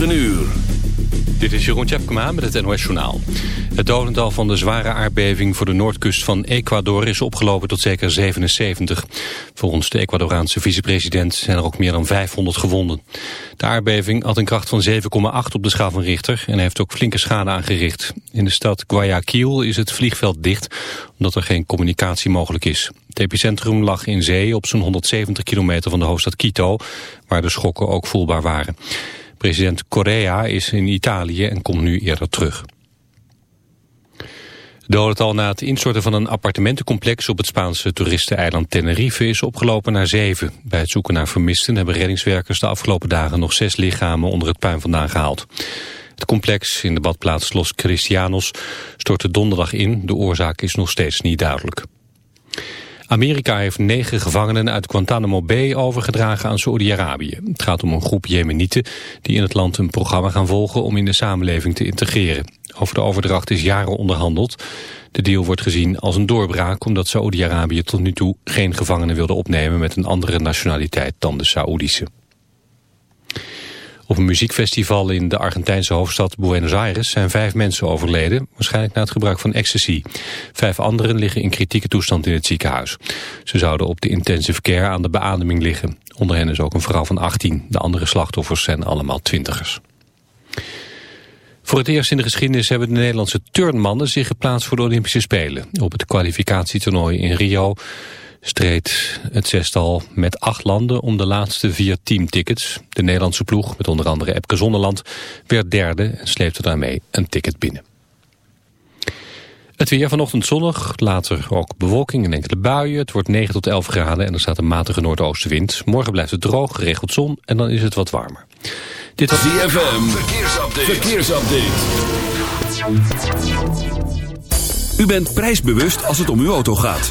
9 uur. Dit is Jeroen Tjepkema met het NOS Journaal. Het dodental van de zware aardbeving voor de noordkust van Ecuador is opgelopen tot zeker 77. Volgens de Ecuadoraanse vicepresident zijn er ook meer dan 500 gewonden. De aardbeving had een kracht van 7,8 op de schaal van Richter en heeft ook flinke schade aangericht. In de stad Guayaquil is het vliegveld dicht omdat er geen communicatie mogelijk is. Het epicentrum lag in zee op zo'n 170 kilometer van de hoofdstad Quito, waar de schokken ook voelbaar waren. President Correa is in Italië en komt nu eerder terug. Dodental na het instorten van een appartementencomplex op het Spaanse toeristeneiland Tenerife is opgelopen naar zeven. Bij het zoeken naar vermisten hebben reddingswerkers de afgelopen dagen nog zes lichamen onder het puin vandaan gehaald. Het complex in de badplaats Los Cristianos stortte donderdag in. De oorzaak is nog steeds niet duidelijk. Amerika heeft negen gevangenen uit Guantanamo Bay overgedragen aan Saoedi-Arabië. Het gaat om een groep Jemenieten die in het land een programma gaan volgen om in de samenleving te integreren. Over de overdracht is jaren onderhandeld. De deal wordt gezien als een doorbraak omdat Saoedi-Arabië tot nu toe geen gevangenen wilde opnemen met een andere nationaliteit dan de Saoedische. Op een muziekfestival in de Argentijnse hoofdstad Buenos Aires zijn vijf mensen overleden, waarschijnlijk na het gebruik van ecstasy. Vijf anderen liggen in kritieke toestand in het ziekenhuis. Ze zouden op de intensive care aan de beademing liggen. Onder hen is ook een vrouw van 18. De andere slachtoffers zijn allemaal twintigers. Voor het eerst in de geschiedenis hebben de Nederlandse turnmannen zich geplaatst voor de Olympische Spelen. Op het kwalificatietoernooi in Rio streed het zestal met acht landen om de laatste vier teamtickets. De Nederlandse ploeg, met onder andere Epke Zonderland, werd derde en sleepte daarmee een ticket binnen. Het weer vanochtend zonnig, later ook bewolking en enkele buien. Het wordt 9 tot 11 graden en er staat een matige noordoostenwind. Morgen blijft het droog, geregeld zon en dan is het wat warmer. Dit was ZFM, verkeersupdate. verkeersupdate. U bent prijsbewust als het om uw auto gaat.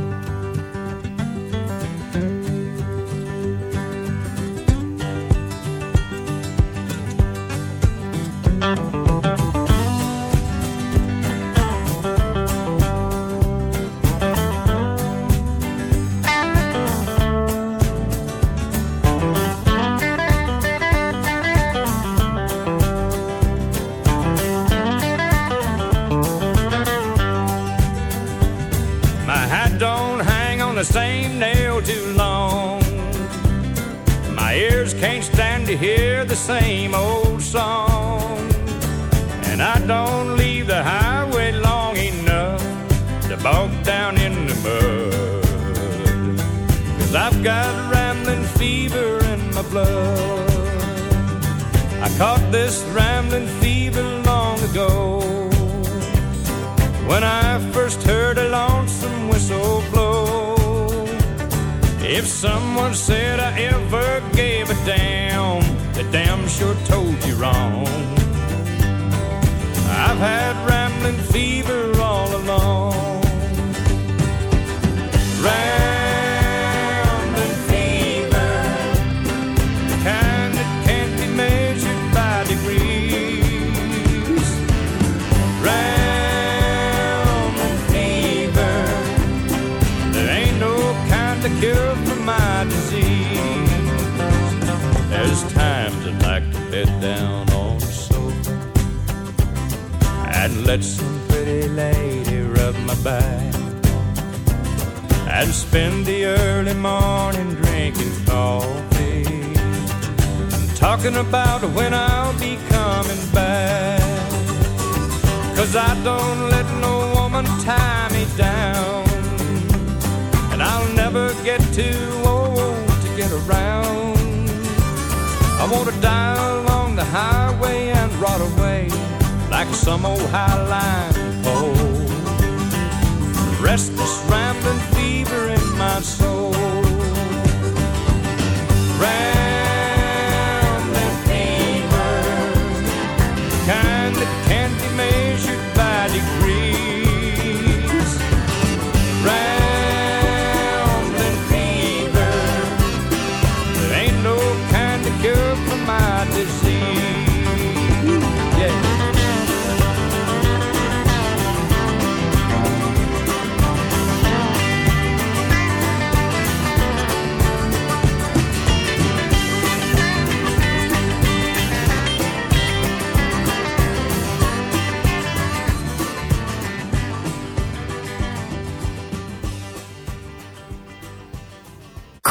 The same nail too long. My ears can't stand to hear the same old song. And I don't leave the highway long enough to bog down in the mud. Cause I've got rambling fever in my blood. I caught this rambling fever long ago. When I first heard a lonesome if someone said I ever gave a damn, they damn sure told you wrong. I've had rambling fever Bed down on the sofa and let some pretty lady rub my back. And spend the early morning drinking coffee and talking about when I'll be coming back. Cause I don't let no woman tie me down. And I'll never get too old to get around. I want to die highway and rot away like some old highline pole. Restless rambling fever in my soul.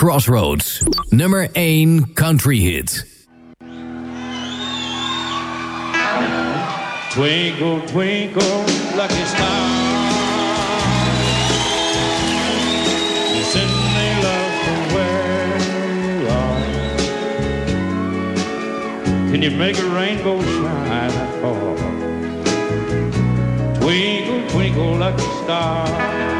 Crossroads. Nummer 1 country hit. Twinkle, twinkle, lucky star. Send me love from where you are. Can you make a rainbow shine at all? Twinkle, twinkle, lucky star.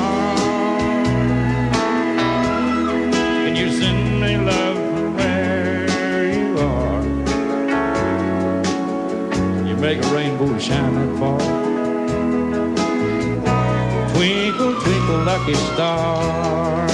Make a rainbow shine that far? Twinkle, twinkle, lucky star.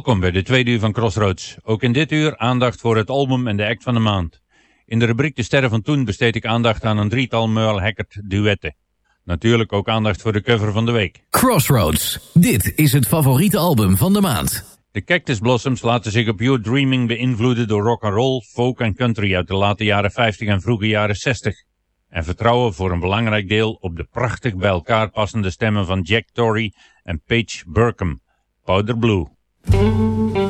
Welkom bij de tweede uur van Crossroads. Ook in dit uur aandacht voor het album en de act van de maand. In de rubriek De Sterren van Toen besteed ik aandacht aan een drietal Merle Haggard duetten. Natuurlijk ook aandacht voor de cover van de week. Crossroads. Dit is het favoriete album van de maand. De Cactus Blossoms laten zich op Your Dreaming beïnvloeden door rock and roll, folk en country uit de late jaren 50 en vroege jaren 60. En vertrouwen voor een belangrijk deel op de prachtig bij elkaar passende stemmen van Jack Torrey en Paige Burkham. Powder Blue. One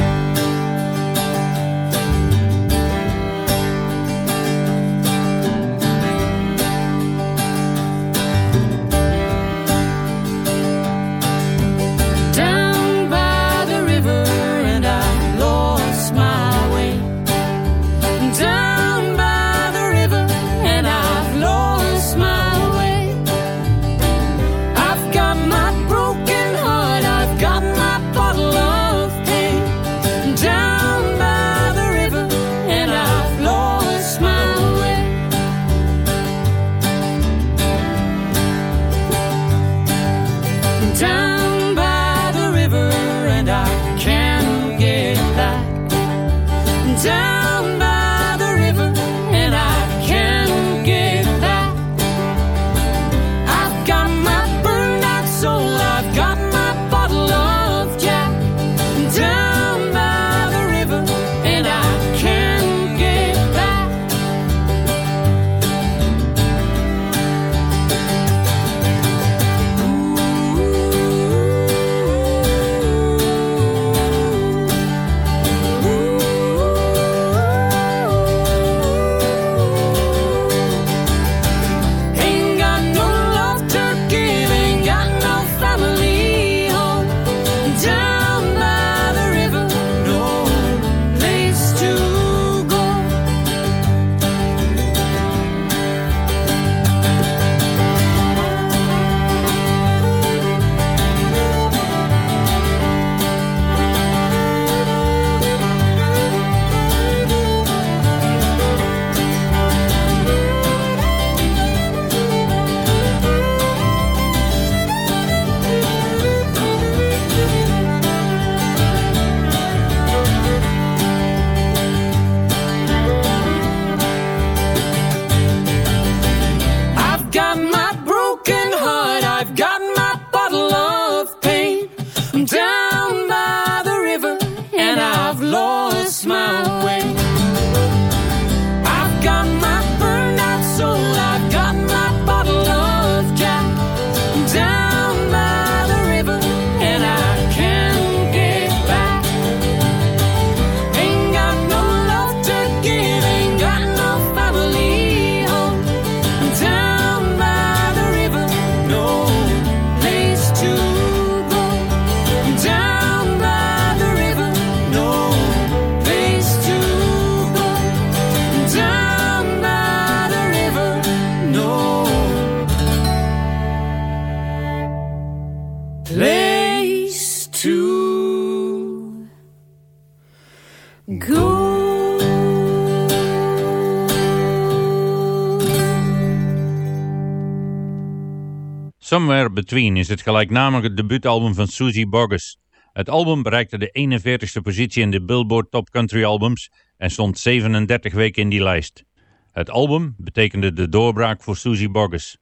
Somewhere Between is het gelijknamige debuutalbum van Susie Boggess. Het album bereikte de 41ste positie in de Billboard Top Country Albums en stond 37 weken in die lijst. Het album betekende de doorbraak voor Susie Boggess.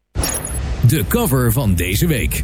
De cover van deze week.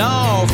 off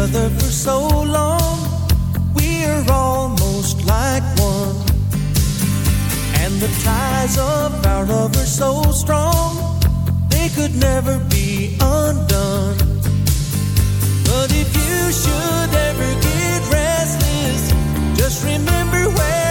Other for so long, we're almost like one. And the ties of our love are so strong, they could never be undone. But if you should ever get restless, just remember wherever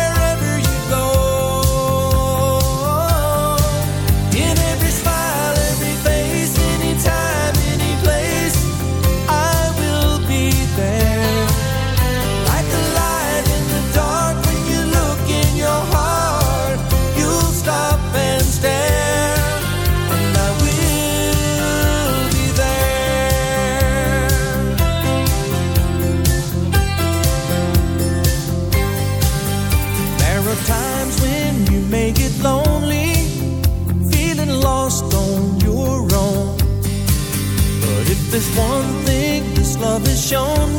There's one thing this love has shown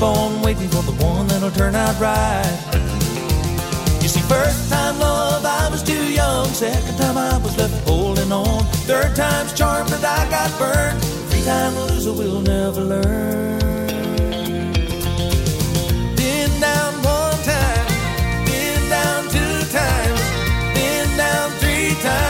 Keep on waiting for the one that'll turn out right. You see, first time love, I was too young. Second time, I was left holding on. Third time's charm, but I got burned. Three time loser will never learn. Been down one time, been down two times, been down three times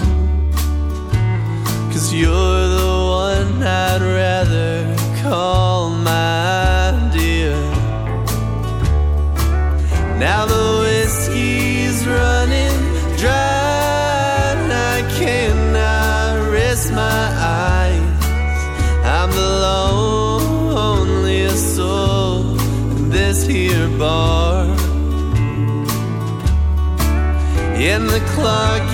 Cause you're the one I'd rather call my dear. Now the whiskey's running dry, and I cannot rest my eyes. I'm the loneliest soul in this here bar. And the clock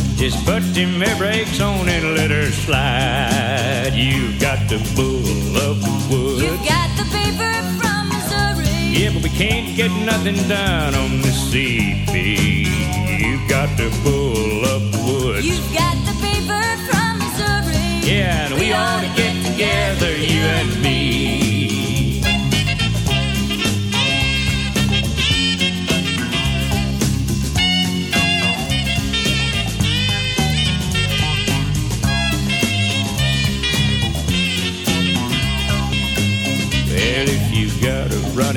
Just put them air brakes on and let her slide. You've got the bull of the woods. You've got the beaver from Missouri. Yeah, but we can't get nothing done on the CB. You've got the bull of the woods. You've got the beaver from Missouri. Yeah, and we ought to get together, you and me.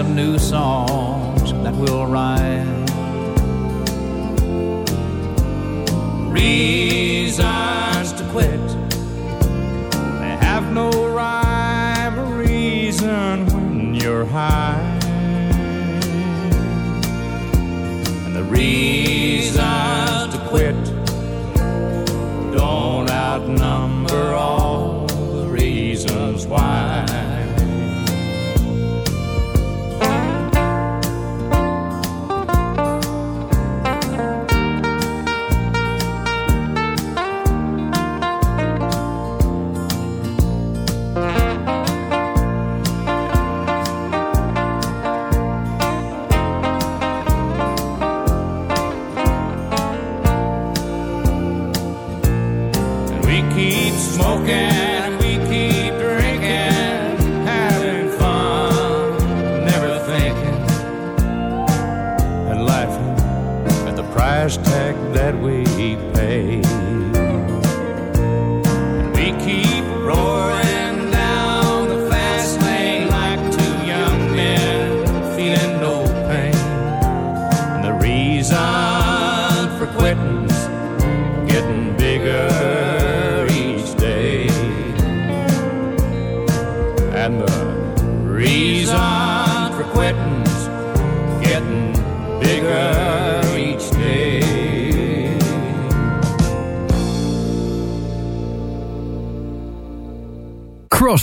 Some new songs that will rhyme. Reasons to quit. They have no rhyme or reason when you're high. And the reasons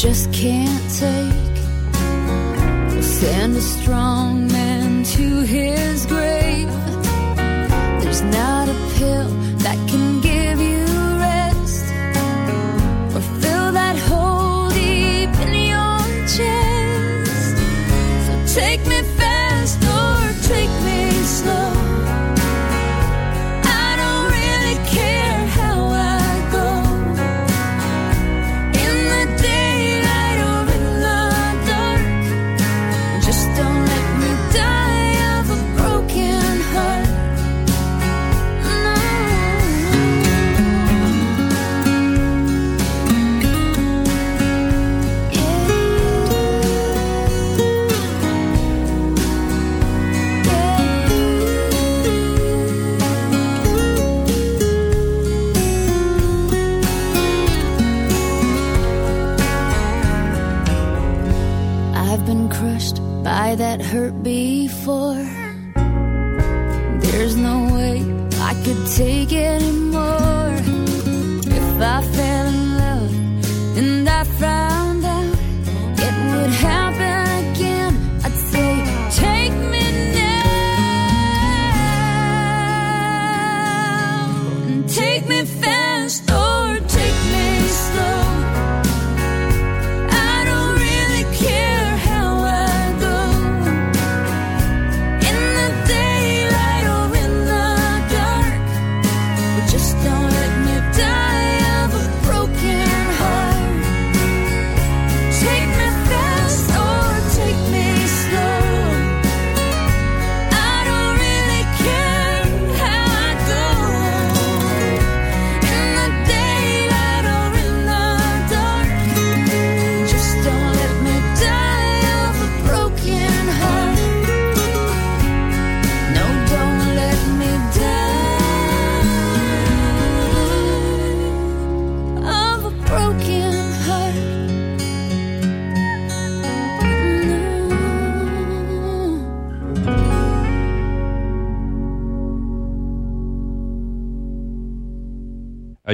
Just can't take send a strong man to his grave. There's not a pill that can that hurt before. There's no way I could take it anymore. If I fell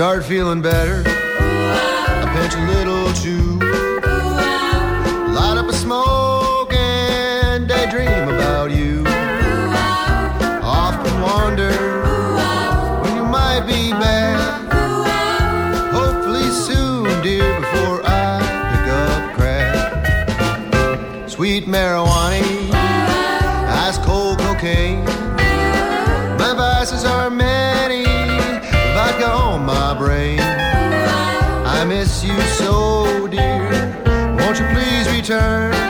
Start feeling better. I pinch a little too. Light up a smoke and daydream about you. Often wonder when you might be back. Hopefully soon, dear, before I pick up crack. Sweet marijuana. my brain. I miss you so, dear. Won't you please return?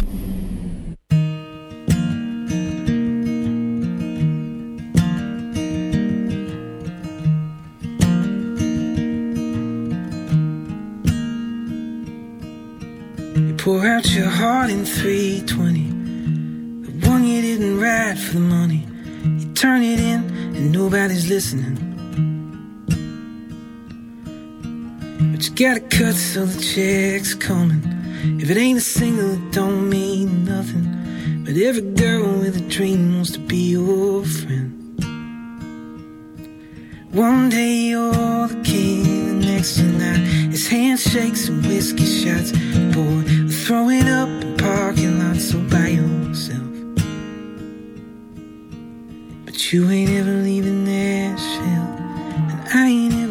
Pour out your heart in 320. The one you didn't write for the money. You turn it in and nobody's listening. But you gotta cut so the check's coming. If it ain't a single, it don't mean nothing. But every girl with a dream wants to be your friend. One day you're the king, the next night it's handshakes and whiskey shots. Boy, throwing up in parking lots so by yourself. But you ain't ever leaving Nashville, and I ain't ever